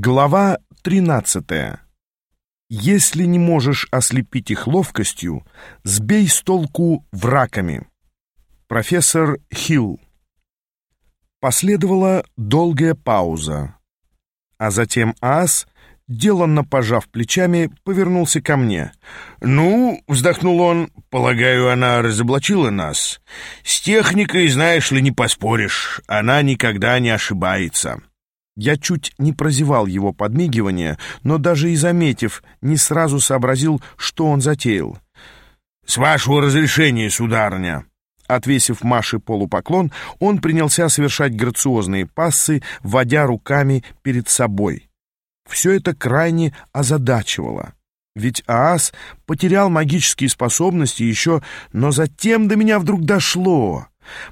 Глава 13. Если не можешь ослепить их ловкостью, сбей с толку враками. Профессор Хилл. Последовала долгая пауза, а затем Ас, деланно пожав плечами, повернулся ко мне. «Ну, — вздохнул он, — полагаю, она разоблачила нас. С техникой, знаешь ли, не поспоришь, она никогда не ошибается». Я чуть не прозевал его подмигивание, но даже и заметив, не сразу сообразил, что он затеял. «С вашего разрешения, сударыня!» Отвесив Маше полупоклон, он принялся совершать грациозные пассы, водя руками перед собой. Все это крайне озадачивало. Ведь Аас потерял магические способности еще, но затем до меня вдруг дошло.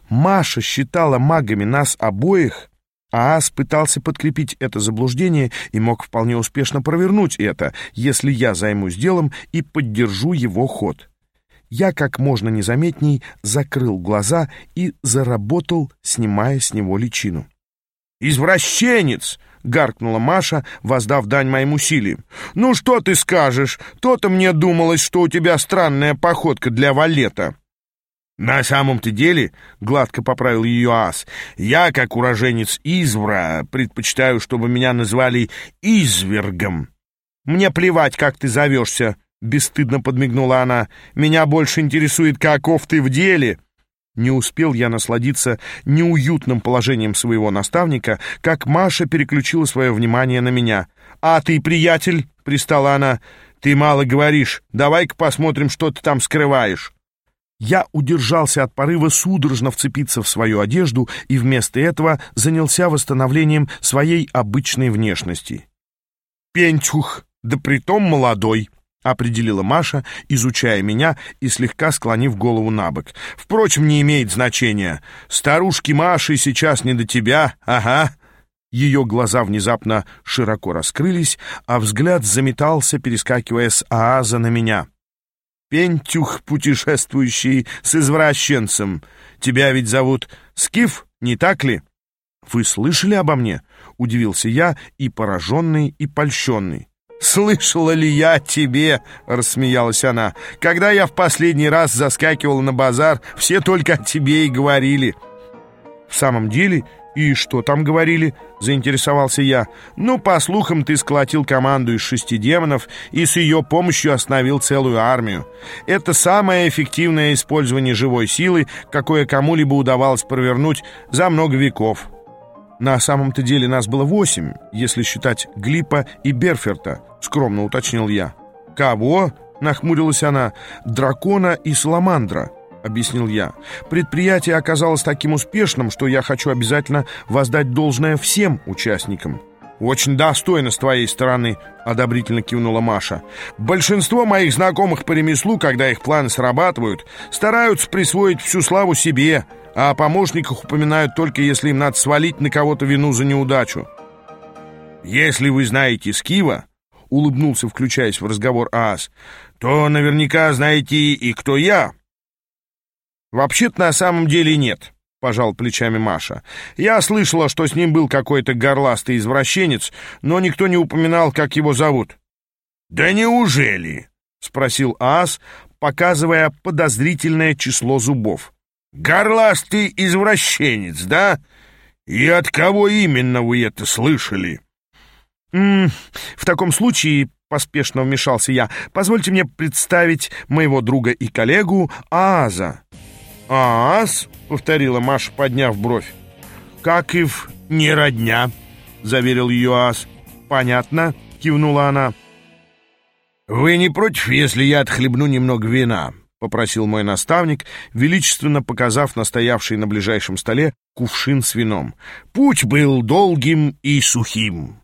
Маша считала магами нас обоих — Аас пытался подкрепить это заблуждение и мог вполне успешно провернуть это, если я займусь делом и поддержу его ход. Я как можно незаметней закрыл глаза и заработал, снимая с него личину. «Извращенец!» — гаркнула Маша, воздав дань моим усилиям. «Ну что ты скажешь? То-то мне думалось, что у тебя странная походка для валета». «На самом-то деле, — гладко поправил ее ас, — я, как уроженец Извра, предпочитаю, чтобы меня назвали Извергом». «Мне плевать, как ты зовешься», — бесстыдно подмигнула она. «Меня больше интересует, каков ты в деле». Не успел я насладиться неуютным положением своего наставника, как Маша переключила свое внимание на меня. «А ты, приятель?» — пристала она. «Ты мало говоришь. Давай-ка посмотрим, что ты там скрываешь». Я удержался от порыва судорожно вцепиться в свою одежду и вместо этого занялся восстановлением своей обычной внешности. «Пентюх, да притом молодой», — определила Маша, изучая меня и слегка склонив голову на бок. «Впрочем, не имеет значения. Старушки Маши сейчас не до тебя, ага». Ее глаза внезапно широко раскрылись, а взгляд заметался, перескакивая с Ааза на меня. Пентюх, путешествующий с извращенцем. Тебя ведь зовут Скиф, не так ли? Вы слышали обо мне? Удивился я и пораженный, и польщенный. «Слышала ли я тебе?» — рассмеялась она. «Когда я в последний раз заскакивала на базар, все только о тебе и говорили». «В самом деле «И что там говорили?» — заинтересовался я. «Ну, по слухам, ты сколотил команду из шести демонов и с ее помощью остановил целую армию. Это самое эффективное использование живой силы, какое кому-либо удавалось провернуть за много веков». «На самом-то деле нас было восемь, если считать Глипа и Берферта», — скромно уточнил я. «Кого?» — нахмурилась она. «Дракона и Саламандра» объяснил я. «Предприятие оказалось таким успешным, что я хочу обязательно воздать должное всем участникам». «Очень достойно с твоей стороны», — одобрительно кивнула Маша. «Большинство моих знакомых по ремеслу, когда их планы срабатывают, стараются присвоить всю славу себе, а о помощниках упоминают только если им надо свалить на кого-то вину за неудачу». «Если вы знаете Скива», — улыбнулся, включаясь в разговор Аас, «то наверняка знаете и кто я». «Вообще-то на самом деле нет», — пожал плечами Маша. «Я слышала, что с ним был какой-то горластый извращенец, но никто не упоминал, как его зовут». «Да неужели?» — спросил Аас, показывая подозрительное число зубов. «Горластый извращенец, да? И от кого именно вы это слышали?» «М -м, «В таком случае, — поспешно вмешался я, — позвольте мне представить моего друга и коллегу Ааза». «Аас?» — повторила Маша, подняв бровь. «Как и в не родня», — заверил ее Аас. «Понятно», — кивнула она. «Вы не против, если я отхлебну немного вина?» — попросил мой наставник, величественно показав настоявший на ближайшем столе кувшин с вином. «Путь был долгим и сухим».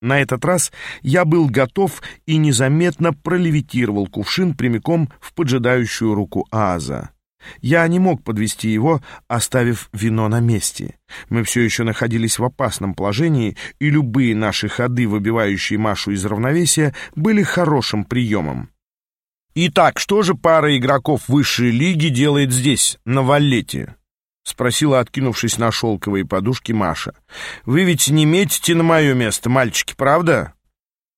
На этот раз я был готов и незаметно пролевитировал кувшин прямиком в поджидающую руку Ааза. Я не мог подвести его, оставив вино на месте. Мы все еще находились в опасном положении, и любые наши ходы, выбивающие Машу из равновесия, были хорошим приемом. Итак, что же пара игроков высшей лиги делает здесь, на Валлете? спросила, откинувшись на шелковые подушки Маша. «Вы ведь не метите на мое место, мальчики, правда?»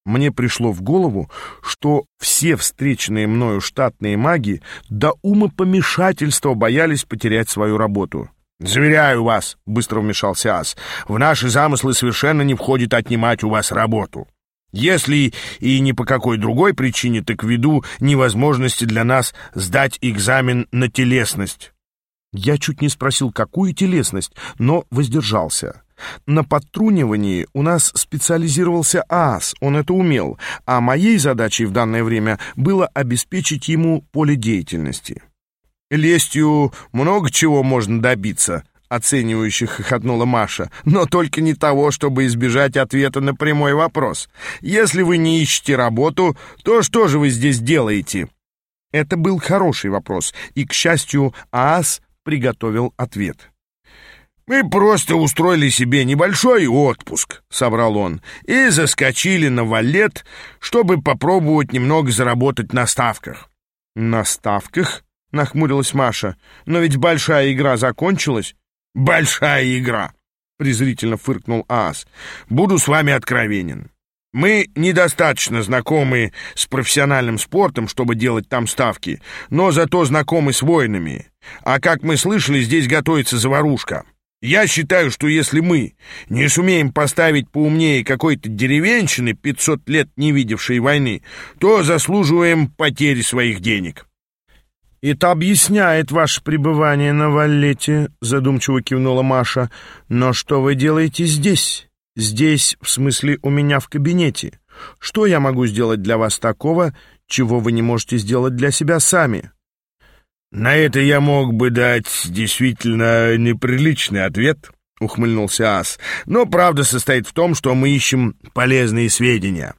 Мне пришло в голову, что все встреченные мною штатные маги до ума помешательства боялись потерять свою работу. «Заверяю вас», — быстро вмешался Ас, — «в наши замыслы совершенно не входит отнимать у вас работу. Если и ни по какой другой причине, так ввиду невозможности для нас сдать экзамен на телесность». Я чуть не спросил, какую телесность, но воздержался. На подтрунивании у нас специализировался ААС, он это умел, а моей задачей в данное время было обеспечить ему поле деятельности. «Лестью много чего можно добиться», — оценивающе хохотнула Маша, «но только не того, чтобы избежать ответа на прямой вопрос. Если вы не ищете работу, то что же вы здесь делаете?» Это был хороший вопрос, и, к счастью, ААС приготовил ответ. «Мы просто устроили себе небольшой отпуск», — собрал он, «и заскочили на валет, чтобы попробовать немного заработать на ставках». «На ставках?» — нахмурилась Маша. «Но ведь большая игра закончилась». «Большая игра!» — презрительно фыркнул Аас. «Буду с вами откровенен. Мы недостаточно знакомы с профессиональным спортом, чтобы делать там ставки, но зато знакомы с воинами. А как мы слышали, здесь готовится заварушка». Я считаю, что если мы не сумеем поставить поумнее какой-то деревенщины, 500 лет не видевшей войны, то заслуживаем потери своих денег. «Это объясняет ваше пребывание на Валлете», — задумчиво кивнула Маша. «Но что вы делаете здесь? Здесь, в смысле, у меня в кабинете. Что я могу сделать для вас такого, чего вы не можете сделать для себя сами?» «На это я мог бы дать действительно неприличный ответ», — ухмыльнулся Ас. «Но правда состоит в том, что мы ищем полезные сведения.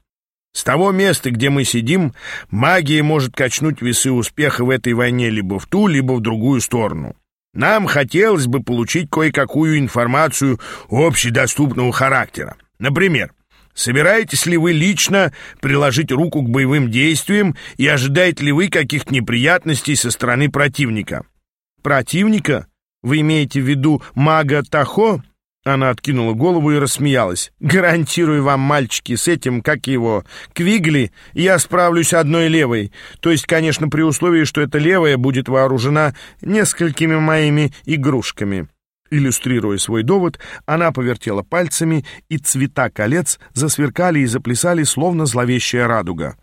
С того места, где мы сидим, магия может качнуть весы успеха в этой войне либо в ту, либо в другую сторону. Нам хотелось бы получить кое-какую информацию общедоступного характера. Например, Собираетесь ли вы лично приложить руку к боевым действиям и ожидаете ли вы каких-то неприятностей со стороны противника? Противника? Вы имеете в виду мага Тахо? Она откинула голову и рассмеялась. «Гарантирую вам, мальчики, с этим, как его, Квигли, я справлюсь одной левой. То есть, конечно, при условии, что эта левая будет вооружена несколькими моими игрушками». Иллюстрируя свой довод, она повертела пальцами, и цвета колец засверкали и заплясали, словно зловещая радуга.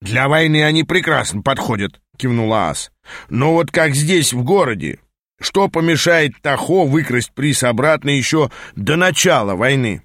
«Для войны они прекрасно подходят», — кивнула Ас. «Но вот как здесь, в городе? Что помешает Тахо выкрасть приз обратно еще до начала войны?»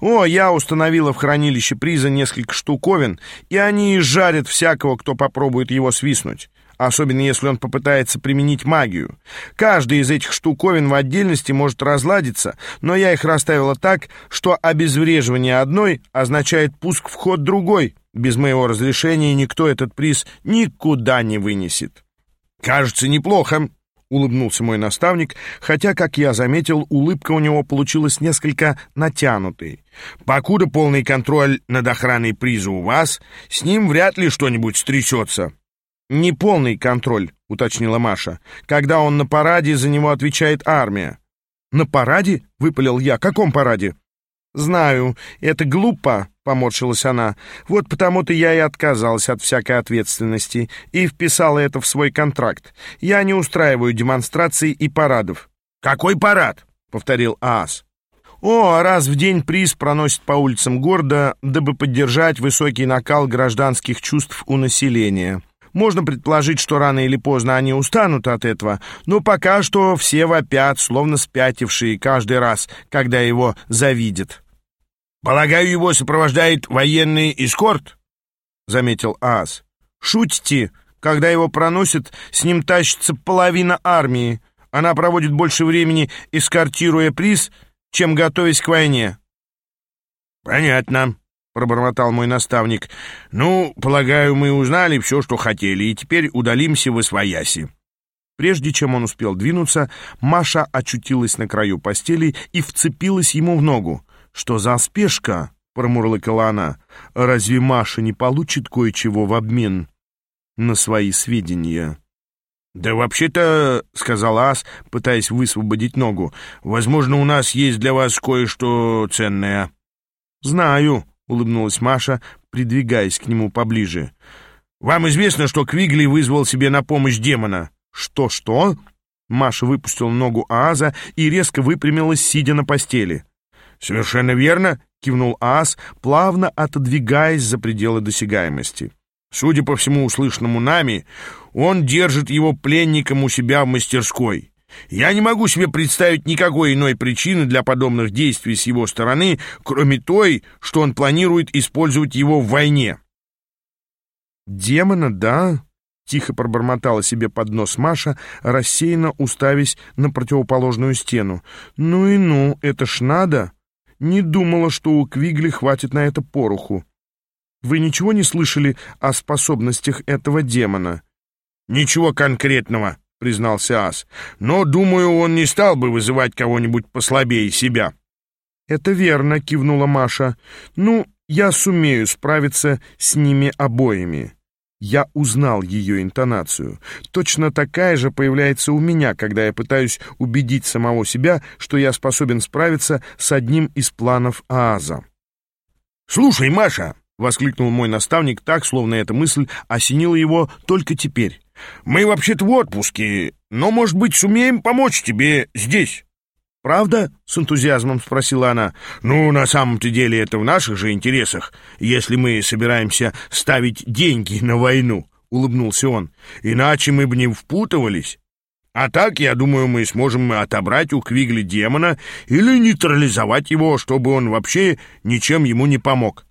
«О, я установила в хранилище приза несколько штуковин, и они жарят всякого, кто попробует его свистнуть особенно если он попытается применить магию. Каждая из этих штуковин в отдельности может разладиться, но я их расставила так, что обезвреживание одной означает пуск в ход другой. Без моего разрешения никто этот приз никуда не вынесет. «Кажется, неплохо», — улыбнулся мой наставник, хотя, как я заметил, улыбка у него получилась несколько натянутой. «Покуда полный контроль над охраной приза у вас, с ним вряд ли что-нибудь стрясется». «Неполный контроль», — уточнила Маша. «Когда он на параде, за него отвечает армия». «На параде?» — выпалил я. «Каком параде?» «Знаю, это глупо», — поморщилась она. «Вот потому-то я и отказалась от всякой ответственности и вписала это в свой контракт. Я не устраиваю демонстраций и парадов». «Какой парад?» — повторил Аас. О, раз в день приз проносит по улицам города, дабы поддержать высокий накал гражданских чувств у населения. Можно предположить, что рано или поздно они устанут от этого, но пока что все вопят, словно спятившие каждый раз, когда его завидят. «Полагаю, его сопровождает военный эскорт?» — заметил Аас. «Шутите, когда его проносят, с ним тащится половина армии. Она проводит больше времени, эскортируя приз, чем готовясь к войне». «Понятно», — пробормотал мой наставник. «Ну, полагаю, мы узнали все, что хотели, и теперь удалимся в Освояси». Прежде чем он успел двинуться, Маша очутилась на краю постели и вцепилась ему в ногу. «Что за спешка?» — промурлыкала она. «Разве Маша не получит кое-чего в обмен на свои сведения?» «Да вообще-то, — сказал Ас, пытаясь высвободить ногу, — возможно, у нас есть для вас кое-что ценное». «Знаю», — улыбнулась Маша, придвигаясь к нему поближе. «Вам известно, что Квигли вызвал себе на помощь демона?» «Что-что?» Маша выпустила ногу Ааза и резко выпрямилась, сидя на постели. «Совершенно верно», — кивнул Ааз, плавно отодвигаясь за пределы досягаемости. «Судя по всему услышанному нами, он держит его пленником у себя в мастерской. Я не могу себе представить никакой иной причины для подобных действий с его стороны, кроме той, что он планирует использовать его в войне». «Демона, да?» — тихо пробормотала себе под нос Маша, рассеянно уставясь на противоположную стену. «Ну и ну, это ж надо!» Не думала, что у Квигли хватит на это пороху. «Вы ничего не слышали о способностях этого демона?» «Ничего конкретного», — признался Ас. «Но, думаю, он не стал бы вызывать кого-нибудь послабее себя». «Это верно», — кивнула Маша. «Ну, я сумею справиться с ними обоими». Я узнал ее интонацию. Точно такая же появляется у меня, когда я пытаюсь убедить самого себя, что я способен справиться с одним из планов Ааза. «Слушай, Маша!» — воскликнул мой наставник так, словно эта мысль осенила его только теперь. «Мы вообще-то в отпуске, но, может быть, сумеем помочь тебе здесь?» «Правда?» — с энтузиазмом спросила она. «Ну, на самом-то деле это в наших же интересах, если мы собираемся ставить деньги на войну», — улыбнулся он. «Иначе мы бы не впутывались. А так, я думаю, мы сможем отобрать у Квигли демона или нейтрализовать его, чтобы он вообще ничем ему не помог».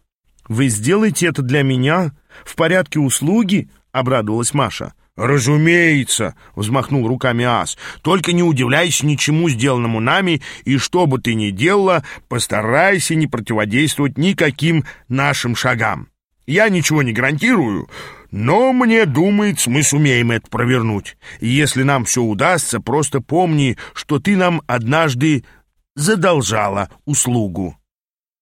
«Вы сделаете это для меня? В порядке услуги?» — обрадовалась Маша. «Разумеется!» — взмахнул руками Ас. «Только не удивляйся ничему сделанному нами, и что бы ты ни делала, постарайся не противодействовать никаким нашим шагам. Я ничего не гарантирую, но мне думается, мы сумеем это провернуть. И если нам все удастся, просто помни, что ты нам однажды задолжала услугу».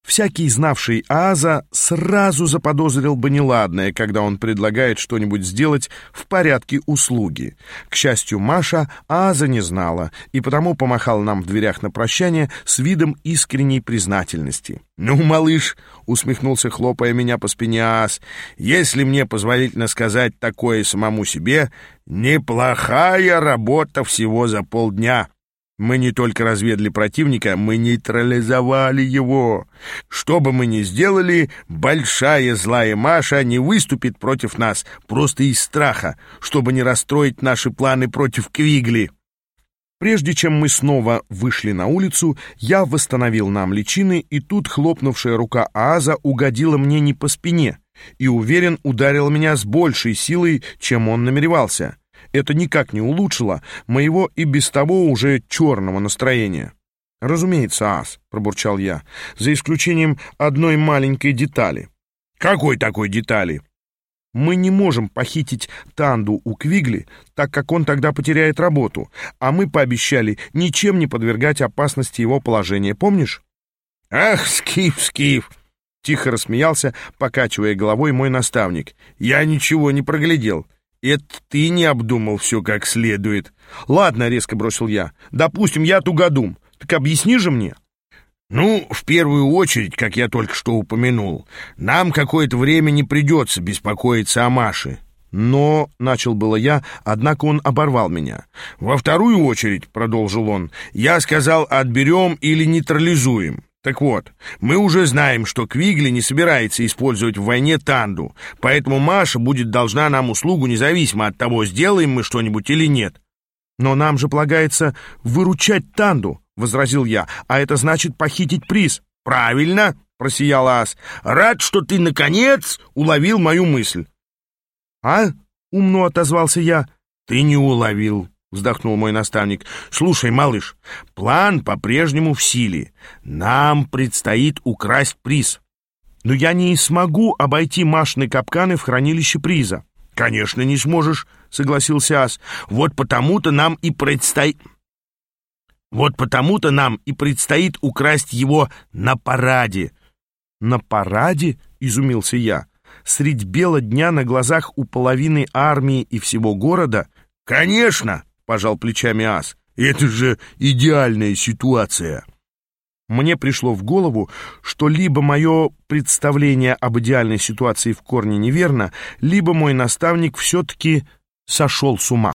Всякий, знавший Ааза, сразу заподозрил бы неладное, когда он предлагает что-нибудь сделать в порядке услуги. К счастью, Маша Ааза не знала, и потому помахала нам в дверях на прощание с видом искренней признательности. «Ну, малыш», — усмехнулся, хлопая меня по спине Ааз, «если мне позволительно сказать такое самому себе, неплохая работа всего за полдня». Мы не только разведали противника, мы нейтрализовали его. Что бы мы ни сделали, большая злая Маша не выступит против нас, просто из страха, чтобы не расстроить наши планы против Квигли. Прежде чем мы снова вышли на улицу, я восстановил нам личины, и тут хлопнувшая рука Ааза угодила мне не по спине и, уверен, ударила меня с большей силой, чем он намеревался это никак не улучшило моего и без того уже черного настроения. «Разумеется, ас», — пробурчал я, — «за исключением одной маленькой детали». «Какой такой детали?» «Мы не можем похитить Танду у Квигли, так как он тогда потеряет работу, а мы пообещали ничем не подвергать опасности его положения, помнишь?» «Ах, Скиф, Скиф!» — тихо рассмеялся, покачивая головой мой наставник. «Я ничего не проглядел. Это ты не обдумал все как следует. Ладно, резко бросил я. Допустим, я тугодум. Так объясни же мне. Ну, в первую очередь, как я только что упомянул, нам какое-то время не придется беспокоиться о Маше. Но, — начал было я, однако он оборвал меня. Во вторую очередь, — продолжил он, — я сказал, отберем или нейтрализуем. Так вот, мы уже знаем, что Квигли не собирается использовать в войне Танду, поэтому Маша будет должна нам услугу независимо от того, сделаем мы что-нибудь или нет. Но нам же полагается выручать Танду, — возразил я, — а это значит похитить приз. Правильно, — просиял Ас. Рад, что ты, наконец, уловил мою мысль. А? — умно отозвался я. Ты не уловил, — вздохнул мой наставник. «Слушай, малыш, план по-прежнему в силе. Нам предстоит украсть приз». «Но я не смогу обойти Машины капканы в хранилище приза». «Конечно, не сможешь», — согласился Ас. «Вот потому-то нам и предстоит...» «Вот потому-то нам и предстоит украсть его на параде». «На параде?» — изумился я. «Средь бела дня на глазах у половины армии и всего города «Конечно!» — пожал плечами ас. «Это же идеальная ситуация!» Мне пришло в голову, что либо мое представление об идеальной ситуации в корне неверно, либо мой наставник все-таки сошел с ума.